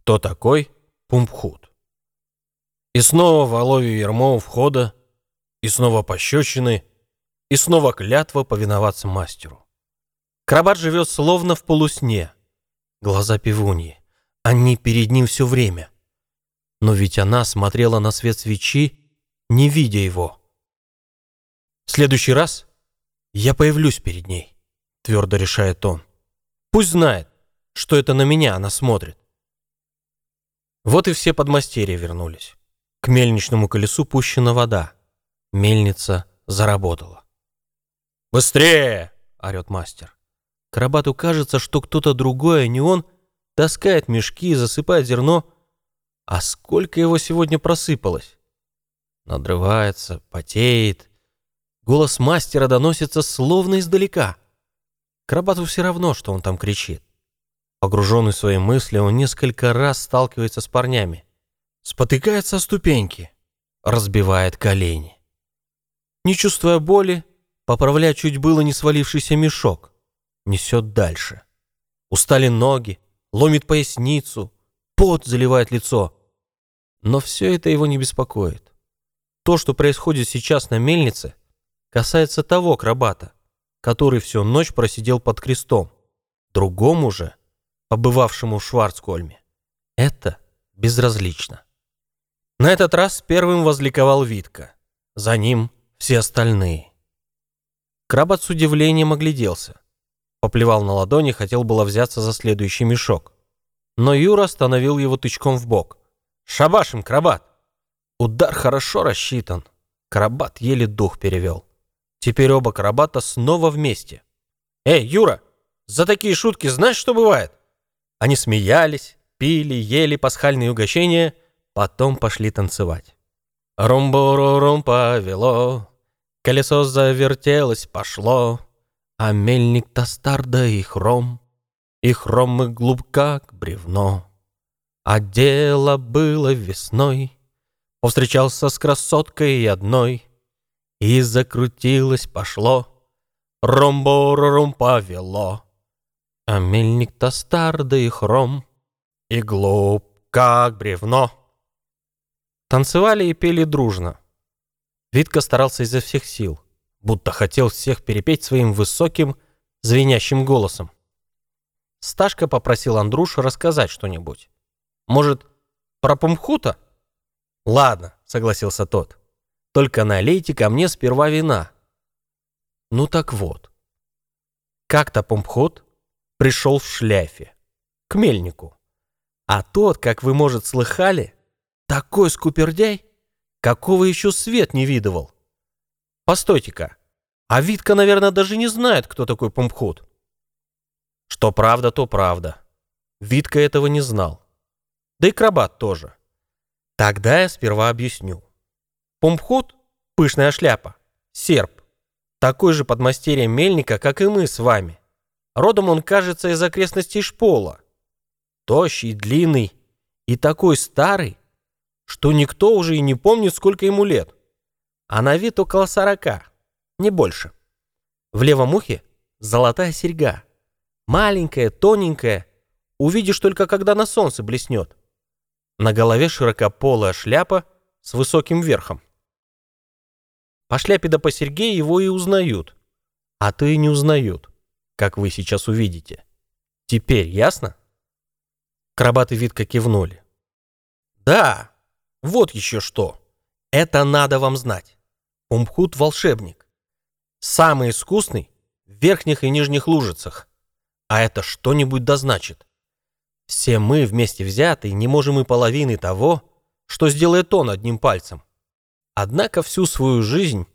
кто такой Пумпхут. И снова Воловью ермо у входа, и снова пощечины, и снова клятва повиноваться мастеру. Крабат живет словно в полусне. Глаза пивуньи. Они перед ним все время. Но ведь она смотрела на свет свечи, не видя его. В следующий раз я появлюсь перед ней, твердо решает он. Пусть знает, что это на меня она смотрит. Вот и все подмастерья вернулись. К мельничному колесу пущена вода. Мельница заработала. «Быстрее!» — орет мастер. Карабату кажется, что кто-то другой, а не он, таскает мешки и засыпает зерно. А сколько его сегодня просыпалось? Надрывается, потеет. Голос мастера доносится словно издалека. Карабату все равно, что он там кричит. Погруженный в свои мысли, он несколько раз сталкивается с парнями. Спотыкается о ступеньки, разбивает колени. Не чувствуя боли, поправляя чуть было не свалившийся мешок, несет дальше. Устали ноги, ломит поясницу, пот заливает лицо. Но все это его не беспокоит. То, что происходит сейчас на мельнице, касается того крабата, который всю ночь просидел под крестом. Другому же, побывавшему в Шварцкольме, это безразлично. На этот раз первым возликовал Витка. За ним все остальные. Крабат с удивлением огляделся. Поплевал на ладони, хотел было взяться за следующий мешок. Но Юра остановил его тычком в бок. «Шабашим, Крабат!» Удар хорошо рассчитан. Крабат еле дух перевел. Теперь оба Крабата снова вместе. «Эй, Юра, за такие шутки знаешь, что бывает?» Они смеялись, пили, ели пасхальные угощения, потом пошли танцевать. Румбуру-рум повело, колесо завертелось, пошло, а мельник-то стар, да и хром, и хром и глуп, как бревно. А дело было весной, повстречался с красоткой одной, и закрутилось, пошло, румбуру-рум повело. А мельник-то стар, да и хром, и глуп, как бревно. Танцевали и пели дружно. Витка старался изо всех сил, будто хотел всех перепеть своим высоким, звенящим голосом. Сташка попросил Андрушу рассказать что-нибудь. Может, про Пумхута? Ладно, согласился тот. Только налейте ко мне сперва вина. Ну так вот. Как-то Пумхут пришел в шляфе, к мельнику. А тот, как вы, может, слыхали, такой скупердяй, какого еще свет не видывал. Постойте-ка, а Витка, наверное, даже не знает, кто такой Пумпхут. Что правда, то правда. Витка этого не знал. Да и Крабат тоже. Тогда я сперва объясню. Пумпхут — пышная шляпа, серп, такой же подмастерье мельника, как и мы с вами. Родом он кажется из окрестностей Шпола. Тощий, длинный и такой старый, что никто уже и не помнит, сколько ему лет. А на вид около сорока, не больше. В левом ухе золотая серьга. Маленькая, тоненькая. Увидишь только, когда на солнце блеснет. На голове широкополая шляпа с высоким верхом. По шляпе да по серьге его и узнают. А то и не узнают как вы сейчас увидите. Теперь ясно? Крабаты Витка кивнули. Да, вот еще что. Это надо вам знать. Умхут волшебник. Самый искусный в верхних и нижних лужицах. А это что-нибудь да значит. Все мы вместе взятые не можем и половины того, что сделает он одним пальцем. Однако всю свою жизнь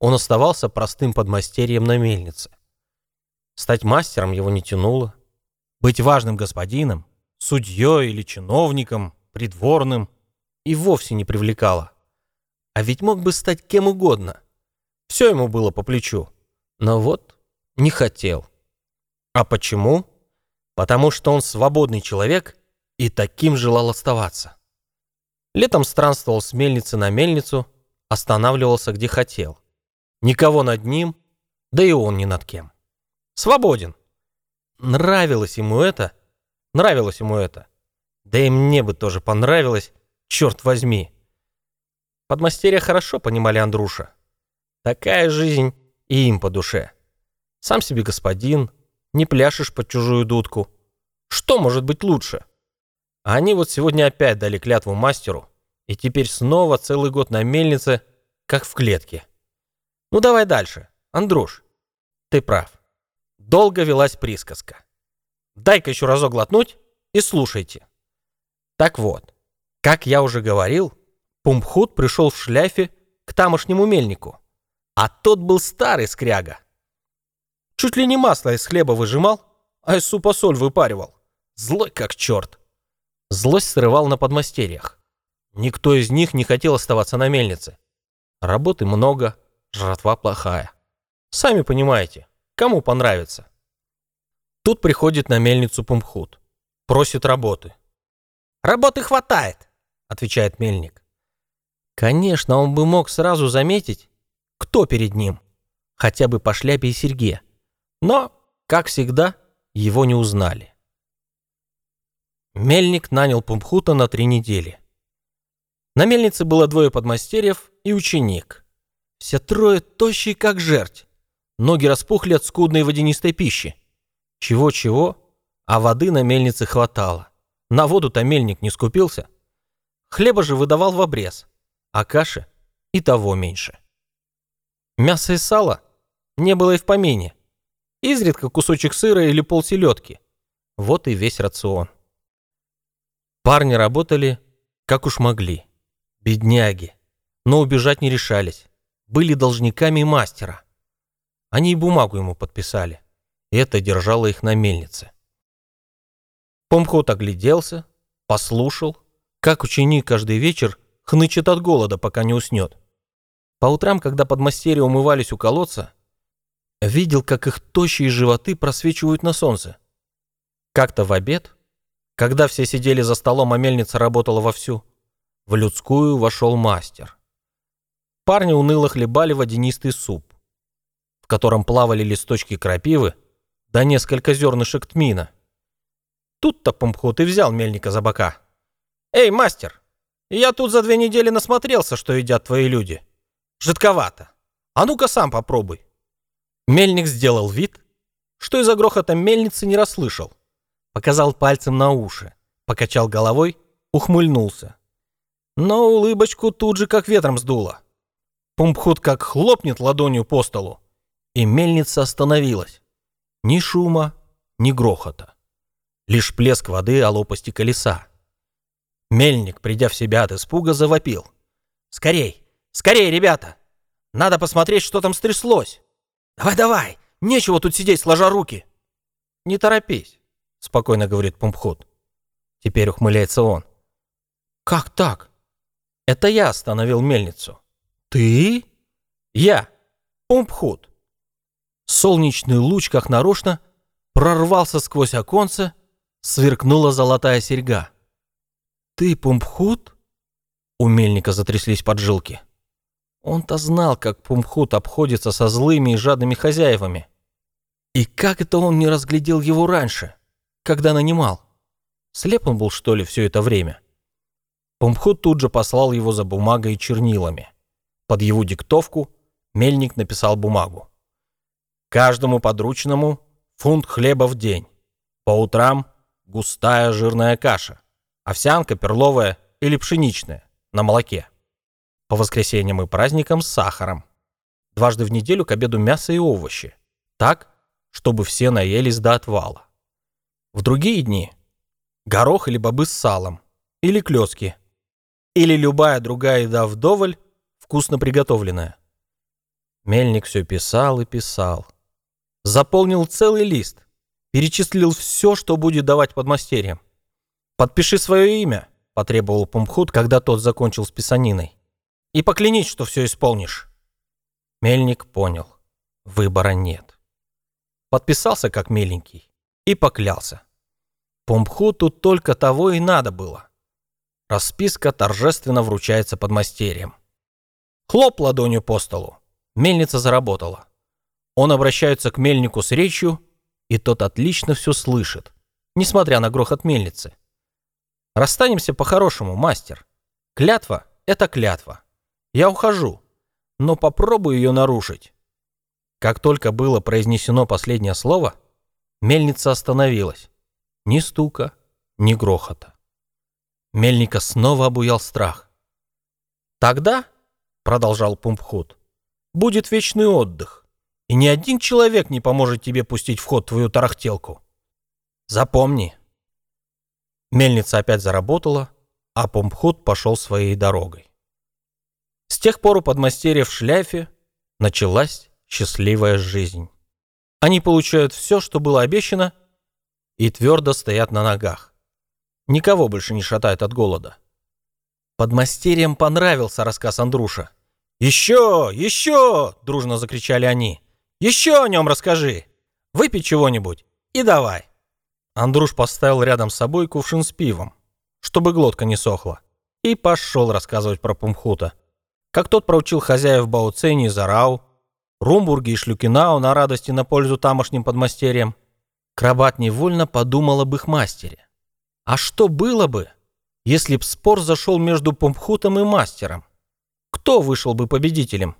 он оставался простым подмастерьем на мельнице. Стать мастером его не тянуло. Быть важным господином, судьей или чиновником, придворным и вовсе не привлекало. А ведь мог бы стать кем угодно. Все ему было по плечу. Но вот не хотел. А почему? Потому что он свободный человек и таким желал оставаться. Летом странствовал с мельницы на мельницу, останавливался где хотел. Никого над ним, да и он ни над кем. Свободен. Нравилось ему это. Нравилось ему это. Да и мне бы тоже понравилось, черт возьми. Подмастерья хорошо понимали Андруша. Такая жизнь и им по душе. Сам себе господин, не пляшешь под чужую дудку. Что может быть лучше? А они вот сегодня опять дали клятву мастеру, и теперь снова целый год на мельнице, как в клетке. Ну давай дальше, Андруш. Ты прав. Долго велась присказка. Дай-ка еще разок глотнуть и слушайте. Так вот, как я уже говорил, Пумпхут пришел в шляфе к тамошнему мельнику, а тот был старый скряга. Чуть ли не масло из хлеба выжимал, а из супа соль выпаривал. Злой как черт. Злость срывал на подмастерьях. Никто из них не хотел оставаться на мельнице. Работы много, жратва плохая. Сами понимаете, кому понравится. Тут приходит на мельницу Пумхут. Просит работы. «Работы хватает», — отвечает мельник. Конечно, он бы мог сразу заметить, кто перед ним, хотя бы по шляпе и серьге. Но, как всегда, его не узнали. Мельник нанял Пумхута на три недели. На мельнице было двое подмастерьев и ученик. Все трое тощие, как жерть. Ноги распухли от скудной водянистой пищи. Чего-чего, а воды на мельнице хватало. На воду-то мельник не скупился. Хлеба же выдавал в обрез, а каши и того меньше. Мяса и сала не было и в помине. Изредка кусочек сыра или полселедки. Вот и весь рацион. Парни работали, как уж могли. Бедняги. Но убежать не решались. Были должниками мастера. Они и бумагу ему подписали. И это держало их на мельнице. Помхот огляделся, послушал, как ученик каждый вечер хнычет от голода, пока не уснет. По утрам, когда подмастерья умывались у колодца, видел, как их тощие животы просвечивают на солнце. Как-то в обед когда все сидели за столом, а мельница работала вовсю, в людскую вошел мастер. Парни уныло хлебали водянистый суп, котором плавали листочки крапивы да несколько зернышек тмина. Тут-то Пумхут и взял мельника за бока. «Эй, мастер, я тут за две недели насмотрелся, что едят твои люди. Жидковато. А ну-ка сам попробуй». Мельник сделал вид, что из-за грохота мельницы не расслышал показал пальцем на уши, покачал головой, ухмыльнулся. Но улыбочку тут же как ветром сдуло. Пумпхут как хлопнет ладонью по столу, и мельница остановилась. Ни шума, ни грохота. Лишь плеск воды о лопасти колеса. Мельник, придя в себя от испуга, завопил. «Скорей! Скорей, ребята! Надо посмотреть, что там стряслось! Давай-давай! Нечего тут сидеть, сложа руки!» «Не торопись спокойно говорит Пумпхут. Теперь ухмыляется он. Как так? Это я остановил мельницу. Ты? Я. Пумпхут. Солнечный луч, как нарочно, прорвался сквозь оконце, сверкнула золотая серьга. Ты Пумпхут? У мельника затряслись поджилки. Он-то знал, как Пумхут обходится со злыми и жадными хозяевами. И как это он не разглядел его раньше? когда нанимал. Слеп он был, что ли, все это время? Помхут тут же послал его за бумагой и чернилами. Под его диктовку мельник написал бумагу. Каждому подручному фунт хлеба в день. По утрам густая жирная каша. Овсянка, перловая или пшеничная, на молоке. По воскресеньям и праздникам с сахаром. Дважды в неделю к обеду мясо и овощи. Так, чтобы все наелись до отвала. В другие дни горох или бобы с салом, или клёцки, или любая другая еда вдоволь, вкусно приготовленная. Мельник все писал и писал. Заполнил целый лист, перечислил все, что будет давать подмастерьям. «Подпиши свое имя», — потребовал Пумхут, когда тот закончил с писаниной. «И поклянись, что все исполнишь». Мельник понял. Выбора нет. Подписался как миленький и поклялся. Помпхуту только того и надо было. Расписка торжественно вручается подмастерьям. Хлоп ладонью по столу. Мельница заработала. Он обращается к мельнику с речью, и тот отлично все слышит, несмотря на грохот мельницы. Расстанемся по-хорошему, мастер. Клятва — это клятва. Я ухожу, но попробую ее нарушить. Как только было произнесено последнее слово, мельница остановилась. Ни стука, ни грохота. Мельника снова обуял страх. «Тогда, — продолжал Пумпхут, — будет вечный отдых, и ни один человек не поможет тебе пустить в ход твою тарахтелку. Запомни». Мельница опять заработала, а Пумпхут пошел своей дорогой. С тех пор у подмастерья в шляфе началась счастливая жизнь. Они получают все, что было обещано, и твердо стоят на ногах. Никого больше не шатает от голода. Подмастерьям понравился рассказ Андруша. «Еще! Еще!» — дружно закричали они. «Еще о нем расскажи! Выпей чего-нибудь и давай!» Андруш поставил рядом с собой кувшин с пивом, чтобы глотка не сохла, и пошел рассказывать про Пумхута. Как тот проучил хозяев Бауцени и Зарау, Румбурги и Шлюкинау на радости на пользу тамошним подмастерьям, Крабат невольно подумал об их мастере. А что было бы, если б спор зашел между Помпхутом и мастером? Кто вышел бы победителем?